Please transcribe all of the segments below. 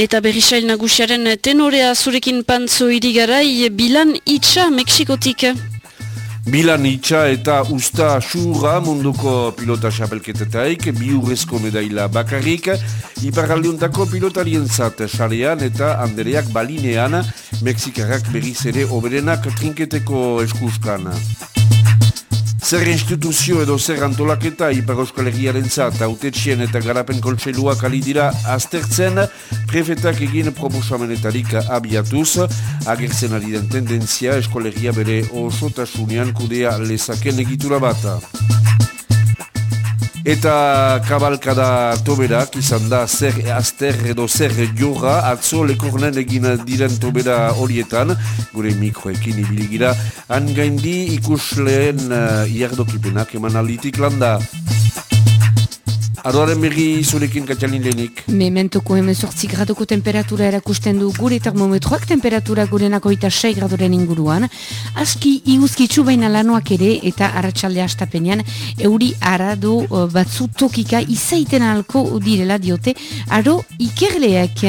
Eta berrisail nagusiaren tenorea zurekin pantzo irigarai bilan itxa Mexikotik. Bilan itxa eta usta xurra munduko pilota xapelketetaik, bi urrezko medaila bakarrik, iparaldiuntako pilotarien zat xarean eta andereak balinean, Mexikarrak berriz ere oberenak trinketeko eskuskan. Zer instituzio edo zer antolaketa Ipar Euskal Herriaren zat, autetxien eta garapen koltsailuak dira aztertzen, prefetak egin proposamenetarik abiatuz, agertzen ari den tendentzia eskolegia bere osotasunean kudea lezaken egitura bat. Eta kabalkada toberak izan da zer azter edo zer jorra atzo lekornen egin diren tobera horietan gure mikroekin ibiligira gaindi ikusleen uh, iardokipenak eman alitik landa. Adoaren berri zurekin katxalin lehenik. Mementuko hemen sortzi graduko temperatura erakusten du gure termometroak temperatura gurenako eta 6 gradoren inguruan. Aski iguzkitzu baina lanoak ere eta arratsalde astapenean euri arado batzu tokika izaiten alko direla diote. Aro ikerleak.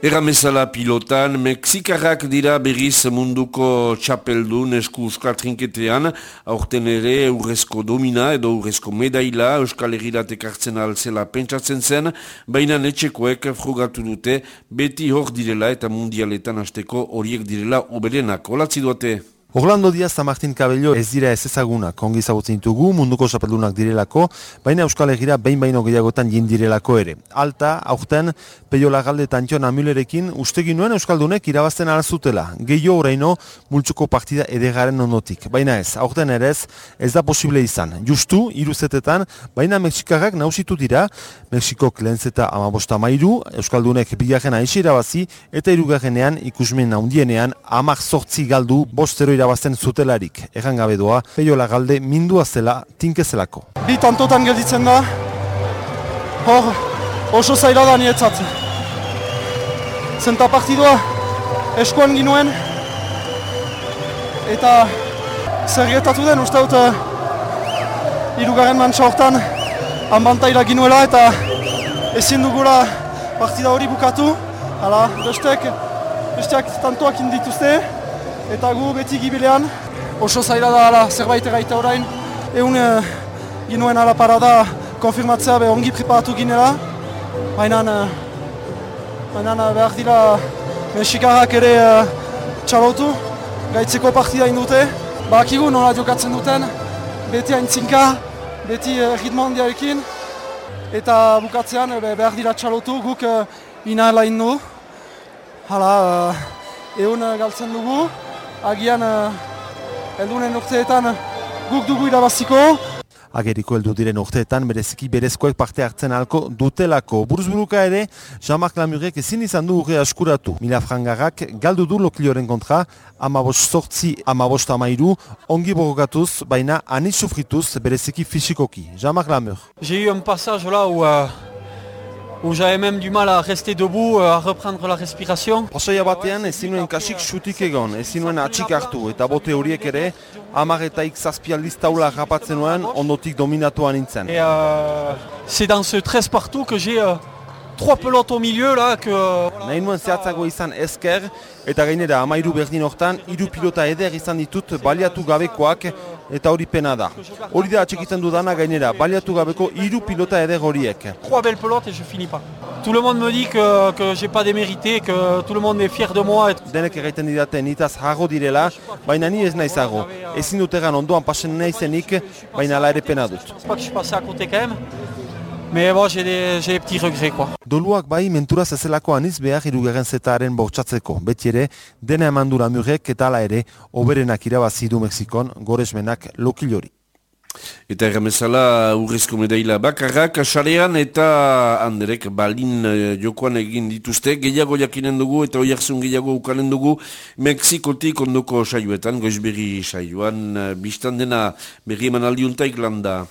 Erramezala pilotan, Mexikarrak dira berriz munduko txapeldun esku euskal trinketean, aurten ere urrezko domina edo urrezko medaila euskal egiratek hartzen alzela pentsatzen zen, baina netxekoek frugatu dute beti hor direla eta mundialetan hasteko horiek direla oberenak. Olatzi duate? Orlando Diaz eta Martin Cabello ez dira ez ezagunak, kongi zagutzen ditugu, munduko zapeldunak direlako, baina Euskal Herriera behin baino gehiagotan jin direlako ere. Alta, aurten, Peio Lagalde eta Antion Amulerekin, ustegin nuen Euskaldunek irabazten arazutela. Gehio horreino, multsuko partida edegaren ondotik. Baina ez, aurten ere ez, ez da posible izan. Justu, iruzetetan, baina Mexikarrak nausitu dira, Mexikok lehentzeta amabosta mairu, Euskaldunek bigarren aixi irabazi, eta irugarrenean ikusmen naundienean, amak sortzi galdu, bostero irabazten zutelarik. Egan gabe doa, peio lagalde mindua zela tinkezelako. Bi tantotan gelditzen da, hor oso zaila da nietzat. Zenta partidua eskuan ginuen, eta zer getatu den uste dut uh, irugaren mantxa hortan hanbantaila ginuela eta ezin dugula partida hori bukatu. Hala, bestek, besteak tantoak indituzte, eta gu beti gibilean oso zaila da ala, zerbait egaita orain. Egun e, ginuen ala parada konfirmatzea be ongi preparatu ginela. Baina e, baina e, behar dira Mexikarrak ere e, txalotu. Gaitzeko partida indute bakigu nola jokatzen duten. Beti haintzinka beti e, ritmo handiarekin. Eta bukatzean e, behar dira txalotu guk e, inaela indu hala egun galtzen dugu agian uh, eldunen urteetan guk dugu irabaziko. Ageriko heldu diren urteetan bereziki berezkoek parte hartzen alko dutelako. Buruzburuka ere, Jean-Marc Lamurek ezin izan du urre askuratu. Mila frangarrak galdu du lokilioren kontra, amabos sortzi, amabos tamairu, ongi borokatuz, baina anis sufrituz bereziki fisikoki. Jean-Marc Lamur. J'ai eu un passage là où... Uh où j'avais même du mal à rester debout, euh, à reprendre la respiration. Pasoia batean ezin nuen kasik xutik egon, ezin nuen atxik hartu, eta bote horiek ere, amaretaik zazpialdiz taula rapatzen nuen, ondotik dominatuan nintzen. Et euh, c'est dans ce 13 partout que j'ai euh, trois pelotes au milieu là que... Nahi nuen zehatzago izan esker, eta gainera amairu berdin hortan, hiru pilota eder izan ditut baliatu gabekoak, eta hori pena da. Hori da atxekiten dudana gainera, baliatu gabeko hiru pilota eder horiek. Trois belles pelotes et je finis pas. Tout le monde me dit que, que j'ai pas démérité, que tout le monde est fier de moi. Denek erraiten didate nitaz harro direla, baina ni ez naiz harro. Ezin dut ondoan pasen naizenik, baina la ere pena dut. Je que je suis passé à côté quand même. Mais bon, j'ai des, des petits regrets, quoi. Doluak bai mentura zezelako aniz behar irugaren zetaren bortxatzeko. Beti ere, dena eman dura murek eta ala ere, oberenak irabazi du Mexikon, goresmenak lokilori. Eta erramezala urrezko medaila bakarrak, xarean eta handerek balin eh, jokoan egin dituzte, gehiago jakinen dugu eta oiarzun gehiago ukanen dugu Mexikotik ondoko saioetan, goizberri saioan, eh, biztan dena berri eman aldiuntaik landa.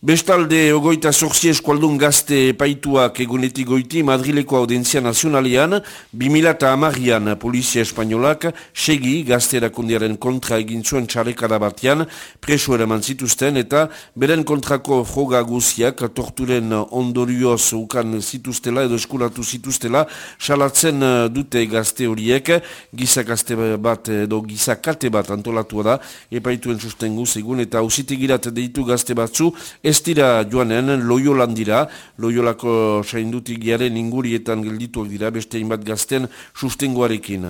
Bestalde, ogoita sorzi eskualdun gazte paituak egunetik goiti Madrileko Audentzia Nazionalian, 2000 amarian Polizia Espainolak segi gazte erakundiaren kontra egin zuen txarekada batean preso eraman zituzten eta beren kontrako froga guziak torturen ondorioz ukan zituztela edo eskulatu zituztela salatzen dute gazte horiek. Gizak gazte bat edo gizakate bat antolatu da epaituen sustengu egun eta usitegirat deitu gazte batzu ez dira joanen loiolan dira, loiolako saindutik garen ingurietan geldituak dira, beste inbat gazten sustengoarekin.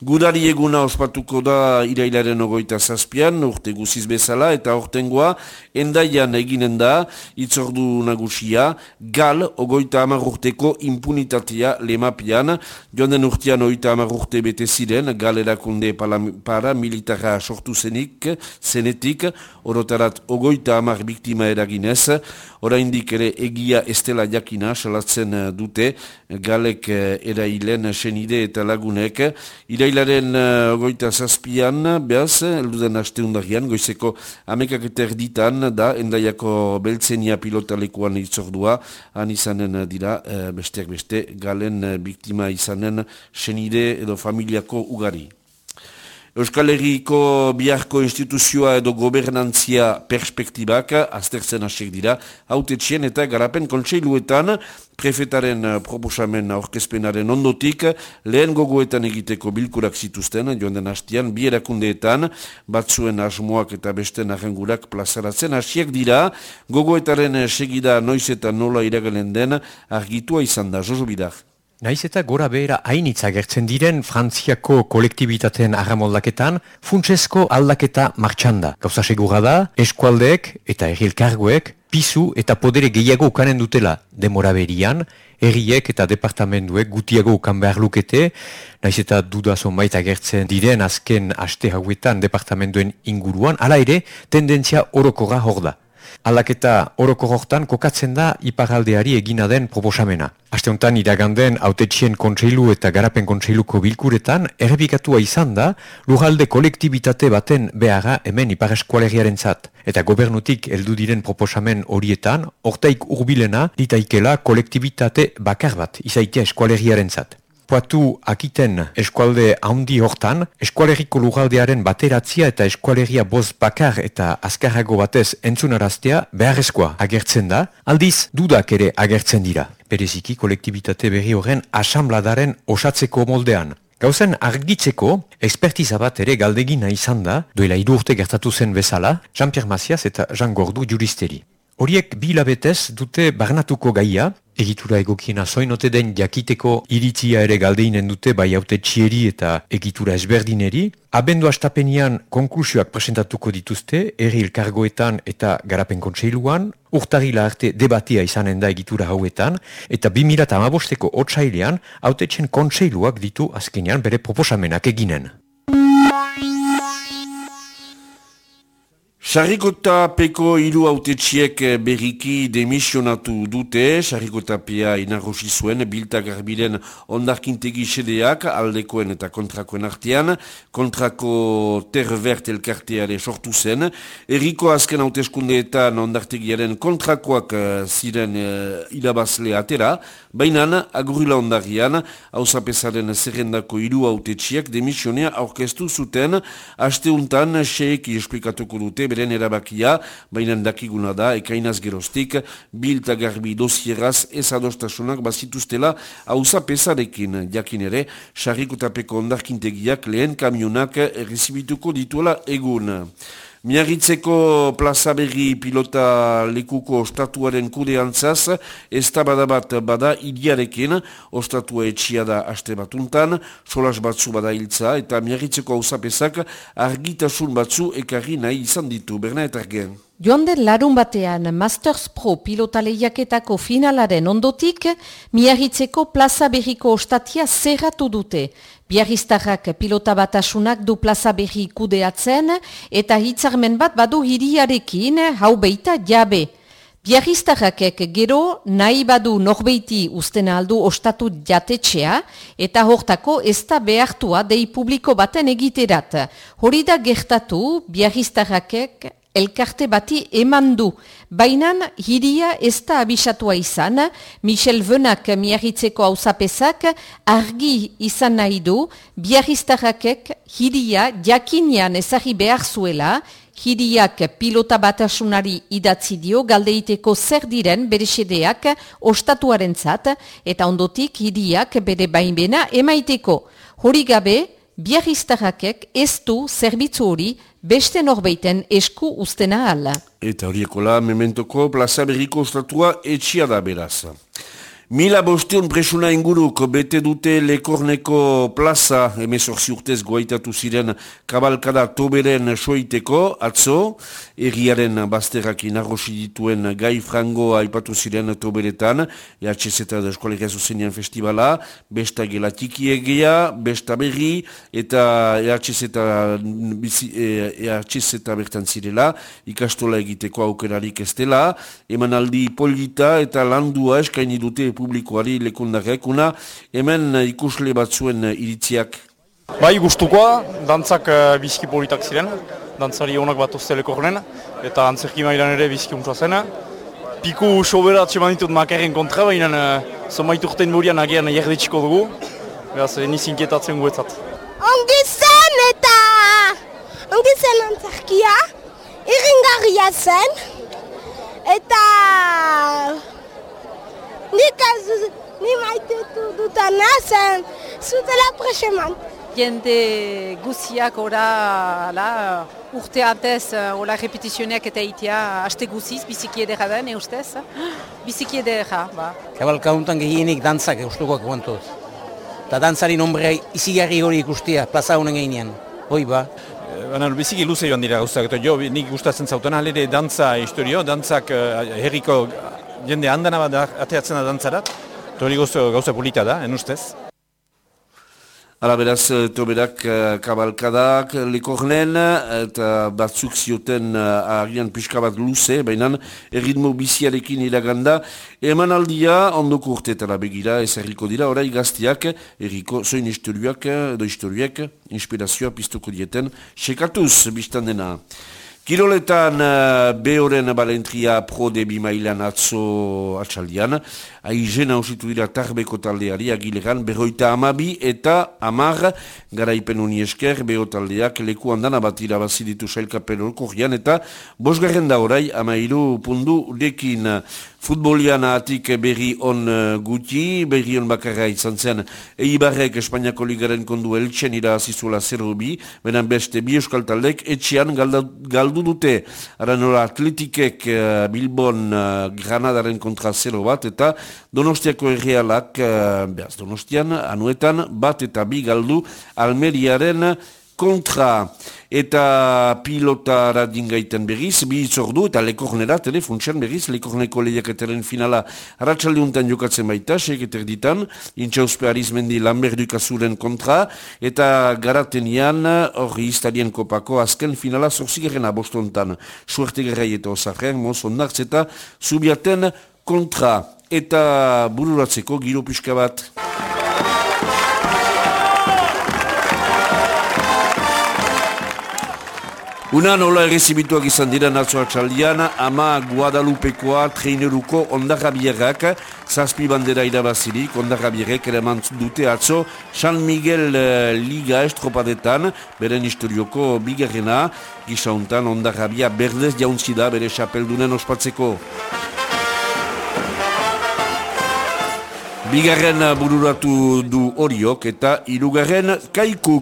Gudari eguna ospatuko da irailaren ogoita zazpian, urte guziz bezala, eta ortengoa endaian eginen da, itzordu nagusia, gal ogoita amar urteko impunitatea lemapian, joan den urtean ogoita amar urte bete ziren, gal erakunde para militara sortu zenik, zenetik, orotarat ogoita amar biktima eraginez, oraindik ere egia estela jakina, salatzen dute, galek erailen senide eta lagunek, irailaren uh, goita zazpian, behaz, elduden haste undarian, goizeko amekak eta erditan, da, endaiako beltzenia pilotalekuan itzordua, han izanen dira, uh, besteak beste, galen uh, biktima izanen senide edo familiako ugari. Euskal Herriko biharko instituzioa edo gobernantzia perspektibak aztertzen hasiek dira, haute txien eta garapen kontseiluetan prefetaren proposamen aurkezpenaren ondotik lehen gogoetan egiteko bilkurak zituzten, joan den hastian, bi erakundeetan, batzuen asmoak eta beste nahengurak plazaratzen hasiek dira, gogoetaren segida noiz eta nola iragalen den argitua izan da, Josu Bidar. Naiz eta gora behera hainitza gertzen diren Frantziako kolektibitateen ahamoldaketan funtsesko aldaketa martxanda. Gauza segura da, eskualdeek eta errilkargoek pisu eta podere gehiago ukanen dutela demora berian, erriek eta departamenduek gutiago ukan behar lukete, naiz eta dudazo maita gertzen diren azken aste hauetan departamentuen inguruan, ala ere tendentzia orokora hor da. Aldaketa oroko hortan kokatzen da iparaldeari egina den proposamena. Aste honetan iraganden autetxien kontseilu eta garapen kontseiluko bilkuretan errepikatua izan da lujalde kolektibitate baten beharra hemen ipar zat. Eta gobernutik heldu diren proposamen horietan, ortaik urbilena ditaikela kolektibitate bakar bat izaitea eskualegiaren zat poatu akiten eskualde handi hortan, eskualeriko lugaldearen bateratzia eta eskualeria boz bakar eta azkarrago batez entzunaraztea beharrezkoa agertzen da, aldiz dudak ere agertzen dira. Bereziki kolektibitate berri horren asambladaren osatzeko moldean. Gauzen argitzeko, ekspertiza bat ere galdegina izan da, duela idurte gertatu zen bezala, Jean-Pierre Macias eta Jean Gordu juristeri. Horiek bilabetez dute barnatuko gaia, egitura egokiena zoinote den jakiteko iritzia ere galdeinen dute bai haute txieri eta egitura ezberdineri. Abendu astapenian konklusioak presentatuko dituzte, erri elkargoetan eta garapen kontseiluan, urtarila arte debatia izanen da egitura hauetan, eta 2008ko otsailean haute txen kontseiluak ditu azkenean bere proposamenak eginen. Sarrikota peko hiru autetxiek berriki demisionatu dute, Sarrikota pea inarrosi zuen, bilta garbiren ondarkintegi sedeak aldekoen eta kontrakoen artean, kontrako tervert elkarteare sortu zen, erriko azken hauteskundeetan ondartegiaren kontrakoak eh, ziren uh, irabazle atera, baina agurila ondarian, hausapesaren zerrendako hiru autetxiek demisionea aurkeztu zuten, hasteuntan seeki esplikatuko dute, beren erabakia, baina dakiguna da, ekainaz gerostik, bilta garbi dosieraz ez adostasunak bazituztela hauza pesarekin, jakin ere, sarrikotapeko ondarkintegiak lehen kamionak errezibituko dituela egun. Miagitzeko plaza berri pilota lekuko ostatuaren kudeantzaz, ez da badabat bada idiarekin, ostatua etxia da aste batuntan, solas batzu bada hiltza, eta miagitzeko hausapesak argitasun batzu ekarri nahi izan ditu, berna eta. Joan den larun batean Masters Pro pilota lehiaketako finalaren ondotik, miagitzeko plaza berriko ostatia zerratu dute. Biarriztarrak pilota batasunak du plaza berri kudeatzen eta hitzarmen bat badu hiriarekin hau beita jabe. Biarriztarrakek gero nahi badu norbeiti usten aldu ostatu jatetxea eta hortako ez da behartua dei publiko baten egiterat. Hori da gertatu biarriztarrakek elkarte bati eman du. Bainan, hiria ez da abisatua izan, Michel Venak miarritzeko hausapezak argi izan nahi du, biarriztarrakek hiria jakinian ezari behar zuela, hiriak pilota batasunari idatzi dio galdeiteko zer diren bere sedeak ostatuaren zat, eta ondotik hiriak bere bainbena emaiteko. Hori gabe, biarriztarrakek ez du zerbitzu hori beste norbeiten esku ustena ala. Eta horiekola, mementoko plaza berriko ostatua etxia da beraz. Mila bosteon presuna inguruk bete dute lekorneko plaza emezorzi urtez goaitatu ziren kabalkada toberen soiteko, atzo, erriaren bazterrak inarrosi dituen gai frango aipatu ziren toberetan, EHZ eta Eskolegia Zuzenian Festivala, besta gelatiki egea, besta berri, eta EHZ eta, EHZ eta bertan zirela, ikastola egiteko aukerarik ez dela, emanaldi polita eta landua eskaini dute publikoari lekundarek, una hemen ikusle batzuen iritziak. Bai, gustukoa, dantzak uh, bizki politak ziren, dantzari honak bat ozteleko horren, eta antzerki mailan ere bizki untua zen. Piku sobera atseman ditut makarren kontra, baina uh, zomait urtein burian agian jerdetxiko dugu, beraz, uh, nizinkietatzen guetzat. Ongi zen eta ongi zen antzerkia, irringarria zen, eta ni maitetu dutana zen zutela preseman. Jende guziak ora la, urte antez ola repetizioneak eta itea haste guziz, biziki edera den, eustez? Biziki edera, ba. Kabalka untan gehienik dantzak eustukoak guantuz. Eta dantzari nombre izigarri hori ikustia, plaza honen gehinean. Hoi ba. Baina biziki luze joan dira gauzak, eta jo nik gustatzen zauten alere dantza historio, dantzak uh, herriko jende handana bat ateatzen da dantzarat, eta hori gauza polita da, en ustez. Hala beraz, toberak kabalkadak likornen, eta batzuk zioten agian pixka bat luze, baina erritmo biziarekin iraganda, eman aldia ondoko urtetara begira, ez erriko dira, orai gaztiak, erriko zoin historiak, edo historiak, inspirazioa piztuko dieten, sekatuz biztan dena. Kiroletan uh, behoren balentria pro debi mailan atzo atxaldian, aizen hausitu dira tarbeko taldeari agilegan berroita amabi eta amar garaipen uni esker beho taldeak leku handan abat irabazi ditu sailkapen orkorrian eta bosgarren da orai amairu pundu dekin futbolian atik berri on guti, berri on bakarra izan zen eibarrek Espainiako ligaren kondu eltsen irabazizuela zerubi, benen beste bi euskal taldek etxean galdu dute. Aranola atletikek Bilbon Granadaren kontra zero bat eta Donostiako errealak, behaz, Donostian, anuetan, bat eta bi galdu Almeriaren kontra. Eta pilotara dingaiten berriz, bi itzordu, eta lekornera, telefontxan berriz, lekorneko lehiaketaren finala haratsalde untan jokatzen baita, seketer ditan, intxauzpe arizmendi lanberdukazuren kontra, eta garatenian, hori iztarien kopako, azken finala zorzigaren abostontan, suerte gerrai eta osarren, moz ondartz eta zubiaten kontra eta bururatzeko giro pixka bat. Una nola errezibituak izan dira natzoa txaldian, ama Guadalupekoa treineruko ondarrabierrak, zazpi bandera irabazirik, ondarrabierrek ere dute atzo, San Miguel uh, Liga estropadetan, beren historioko bigarrena, gisauntan ondarrabia berdez jauntzida bere xapeldunen ospatzeko. Bigarren bururatu du horiok eta irugarren kaikuk.